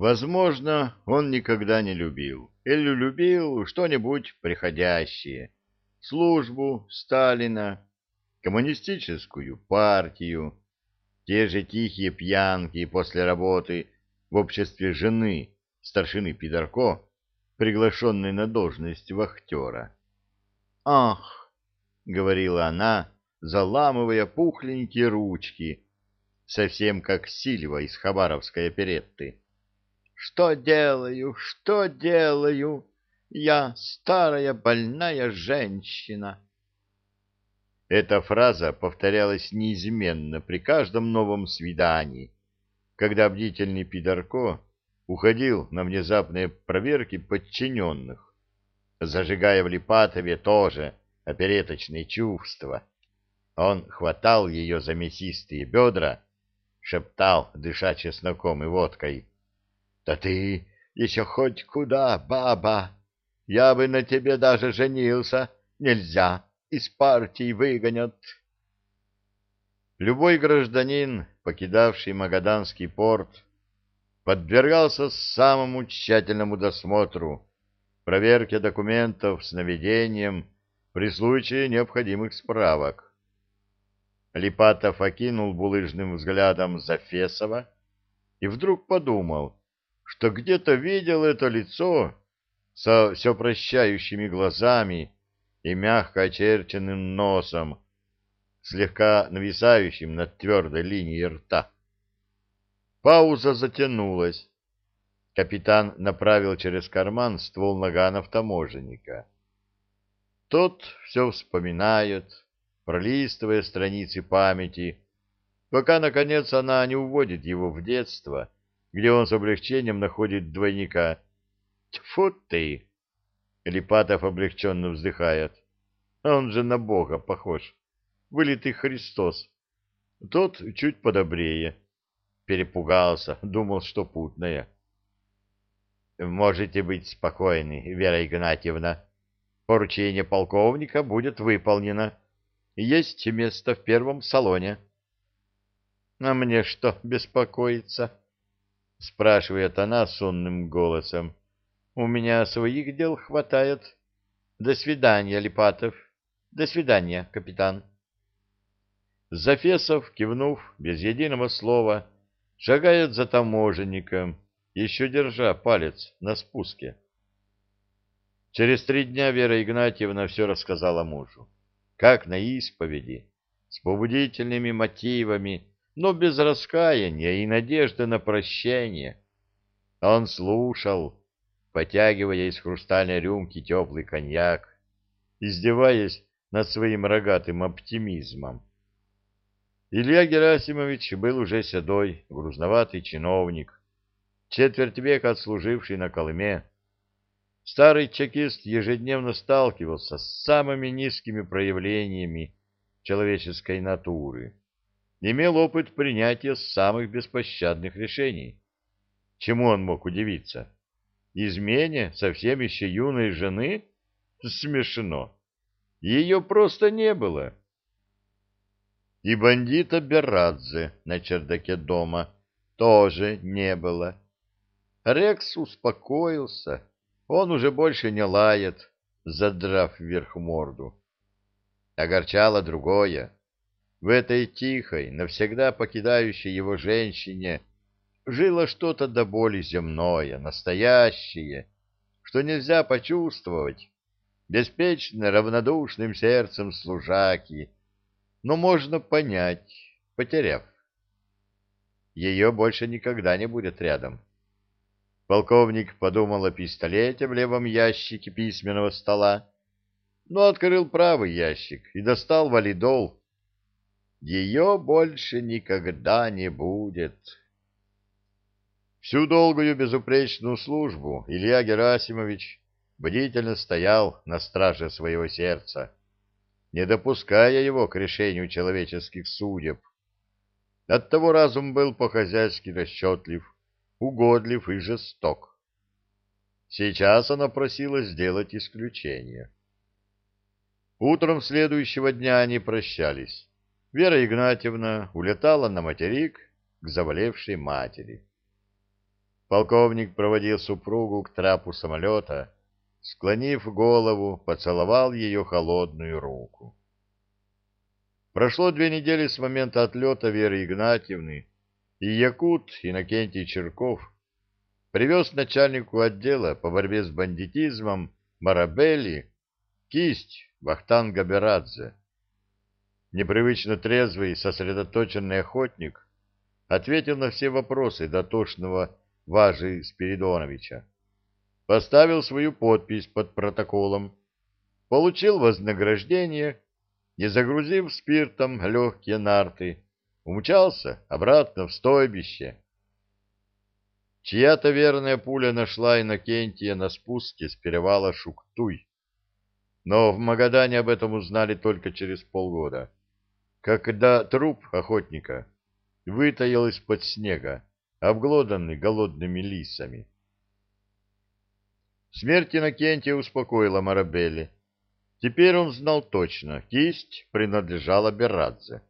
Возможно, он никогда не любил. Или любил что-нибудь приходящее. Службу Сталина, коммунистическую партию, те же тихие пьянки после работы в обществе жены старшины Пидорко, приглашенной на должность вахтера. «Ах!» — говорила она, заламывая пухленькие ручки, совсем как Сильва из хабаровской оперетты. «Что делаю? Что делаю? Я старая больная женщина!» Эта фраза повторялась неизменно при каждом новом свидании, когда бдительный Пидорко уходил на внезапные проверки подчиненных, зажигая в Липатове тоже опереточные чувства. Он хватал ее за мясистые бедра, шептал, дыша чесноком и водкой. — Да ты еще хоть куда, баба! Я бы на тебе даже женился. Нельзя, из партии выгонят. Любой гражданин, покидавший Магаданский порт, подвергался самому тщательному досмотру, проверке документов с наведением при случае необходимых справок. Липатов окинул булыжным взглядом Зафесова и вдруг подумал, что где-то видел это лицо со все прощающими глазами и мягко очерченным носом, слегка нависающим над твердой линией рта. Пауза затянулась. Капитан направил через карман ствол наганов таможенника. Тот все вспоминает, пролистывая страницы памяти, пока, наконец, она не уводит его в детство, где он с облегчением находит двойника. «Тьфу ты!» Липатов облегченно вздыхает. Он же на Бога похож. Вылитый Христос. Тот чуть подобрее. Перепугался, думал, что путное. Можете быть спокойны, Вера Игнатьевна. Поручение полковника будет выполнено. Есть место в первом салоне. — А мне что беспокоиться? — спрашивает она сонным голосом. — У меня своих дел хватает. До свидания, Липатов. До свидания, капитан. Зафесов, кивнув без единого слова, шагает за таможенником, еще держа палец на спуске. Через три дня Вера Игнатьевна все рассказала мужу. Как на исповеди, с побудительными мотивами, но без раскаяния и надежды на прощение. Он слушал, потягивая из хрустальной рюмки теплый коньяк, издеваясь над своим рогатым оптимизмом. Илья Герасимович был уже седой, грузноватый чиновник, четверть века отслуживший на Колыме. Старый чекист ежедневно сталкивался с самыми низкими проявлениями человеческой натуры, имел опыт принятия самых беспощадных решений. Чему он мог удивиться? Измене совсем еще юной жены? Смешно. Ее просто не было. И бандита Берадзе на чердаке дома тоже не было. Рекс успокоился. Он уже больше не лает, задрав вверх морду. Огорчало другое. В этой тихой, навсегда покидающей его женщине жило что-то до боли земное, настоящее, что нельзя почувствовать, беспечно равнодушным сердцем служаки, но можно понять, потеряв. Ее больше никогда не будет рядом. Полковник подумал о пистолете в левом ящике письменного стола, но открыл правый ящик и достал валидол. Ее больше никогда не будет. Всю долгую безупречную службу Илья Герасимович бдительно стоял на страже своего сердца, не допуская его к решению человеческих судеб. Оттого разум был по-хозяйски расчетлив, угодлив и жесток. Сейчас она просила сделать исключение. Утром следующего дня они прощались. Вера Игнатьевна улетала на материк к заболевшей матери. полковник проводил супругу к трапу самолета, склонив голову, поцеловал ее холодную руку. Прошло две недели с момента отлета Веры Игнатьевны, и якут Иннокентий Черков привез начальнику отдела по борьбе с бандитизмом Марабелли кисть Вахтанга Берадзе. Непривычно трезвый, сосредоточенный охотник ответил на все вопросы дотошного Важи Спиридоновича, поставил свою подпись под протоколом, получил вознаграждение и, загрузив спиртом легкие нарты, умчался обратно в стойбище. Чья-то верная пуля нашла Иннокентия на спуске с перевала Шуктуй. Но в Магадане об этом узнали только через полгода, когда труп охотника вытаял из-под снега, обглоданный голодными лисами. Смерть Иннокентия успокоила Марабелли. Теперь он знал точно, кисть принадлежала Берадзе.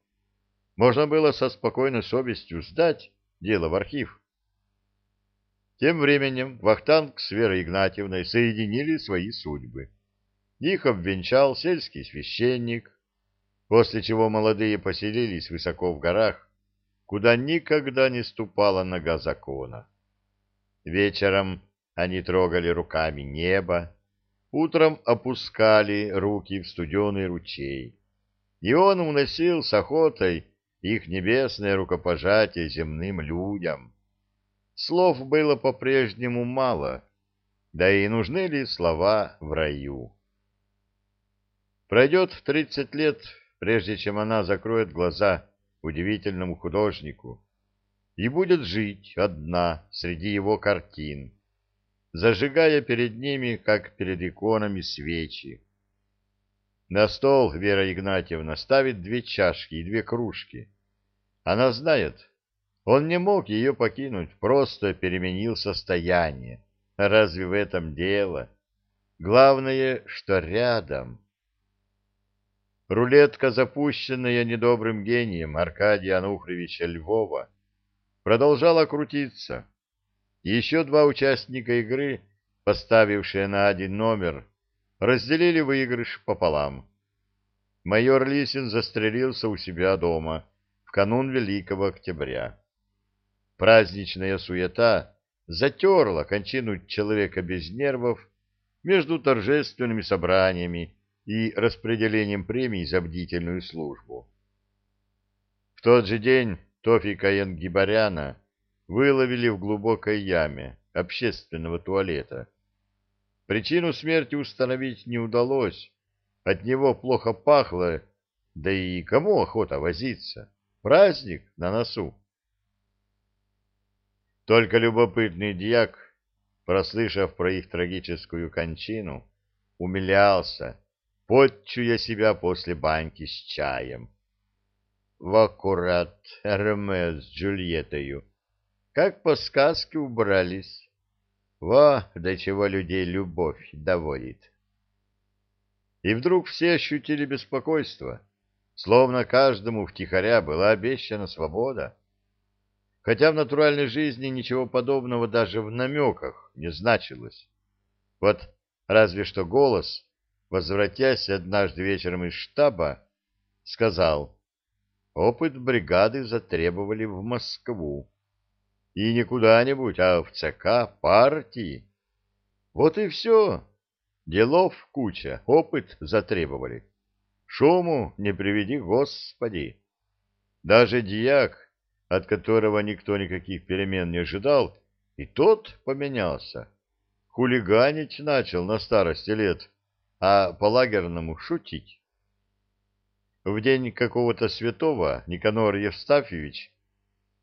Можно было со спокойной совестью сдать дело в архив. Тем временем Вахтанг с Верой Игнатьевной соединили свои судьбы. Их обвенчал сельский священник, после чего молодые поселились высоко в горах, куда никогда не ступала нога закона. Вечером они трогали руками небо, утром опускали руки в студеный ручей, и он уносил с охотой их небесное рукопожатие земным людям. Слов было по-прежнему мало, да и нужны ли слова в раю? Пройдет тридцать лет, прежде чем она закроет глаза удивительному художнику и будет жить одна среди его картин, зажигая перед ними, как перед иконами, свечи. На стол Вера Игнатьевна ставит две чашки и две кружки. Она знает, он не мог ее покинуть, просто переменил состояние. Разве в этом дело? Главное, что рядом. Рулетка, запущенная недобрым гением Аркадия Ануфриевича Львова, продолжала крутиться. Еще два участника игры, поставившие на один номер, разделили выигрыш пополам. Майор Лисин застрелился у себя дома в канун Великого Октября. Праздничная суета затерла кончину человека без нервов между торжественными собраниями и распределением премий за бдительную службу. В тот же день Тофика Янгибаряна выловили в глубокой яме общественного туалета. Причину смерти установить не удалось, от него плохо пахло, да и кому охота возиться? Праздник на носу. Только любопытный дьяк, прослышав про их трагическую кончину, умилялся, подчуя себя после баньки с чаем. В аккурат Ромео с Джульеттою, как по сказке убрались. Во, до чего людей любовь доводит. И вдруг все ощутили беспокойство, словно каждому втихаря была обещана свобода. Хотя в натуральной жизни ничего подобного даже в намеках не значилось. Вот разве что голос возвратясь однажды вечером из штаба, сказал, опыт бригады затребовали в Москву. И не куда-нибудь, а в ЦК партии. Вот и все. Делов куча, опыт затребовали. Шуму не приведи, Господи. Даже дьяк, от которого никто никаких перемен не ожидал, и тот поменялся. Хулиганить начал на старости лет а по-лагерному шутить. В день какого-то святого Никанор Евстафьевич,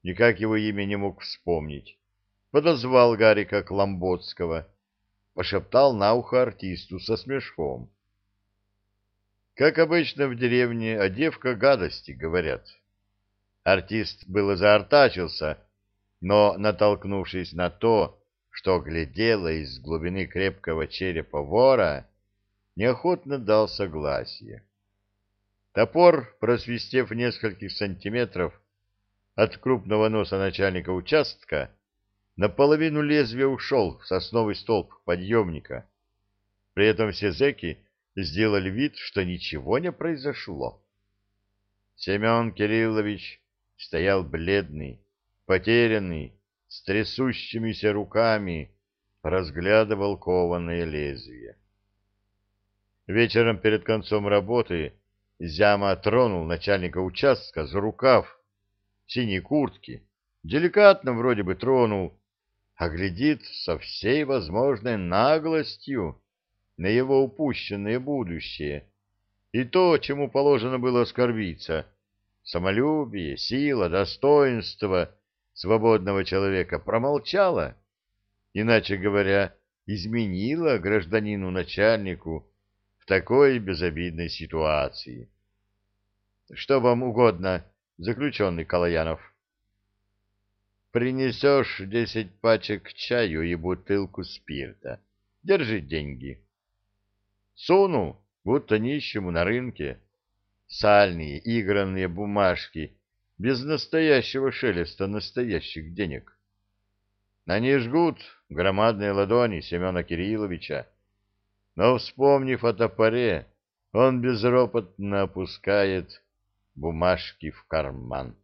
никак его имя не мог вспомнить, подозвал Гарика Кламботского, пошептал на ухо артисту со смешком. Как обычно в деревне о девка гадости говорят. Артист было заортачился, но, натолкнувшись на то, что глядело из глубины крепкого черепа вора, неохотно дал согласие. Топор, просвистев нескольких сантиметров от крупного носа начальника участка, наполовину лезвия ушел в сосновый столб подъемника. При этом все зэки сделали вид, что ничего не произошло. Семен Кириллович стоял бледный, потерянный, с трясущимися руками, разглядывал кованое лезвие. Вечером перед концом работы Зяма тронул начальника участка за рукав синей куртки, деликатно вроде бы тронул, а глядит со всей возможной наглостью на его упущенное будущее и то, чему положено было оскорбиться — самолюбие, сила, достоинство свободного человека промолчала, иначе говоря, изменила гражданину-начальнику такой безобидной ситуации. Что вам угодно, заключенный Калаянов? Принесешь десять пачек чаю и бутылку спирта. Держи деньги. Суну, будто нищему на рынке. Сальные, игранные бумажки, без настоящего шелеста настоящих денег. Они жгут громадные ладони Семена Кирилловича, но, вспомнив о топоре, он безропотно опускает бумажки в карман.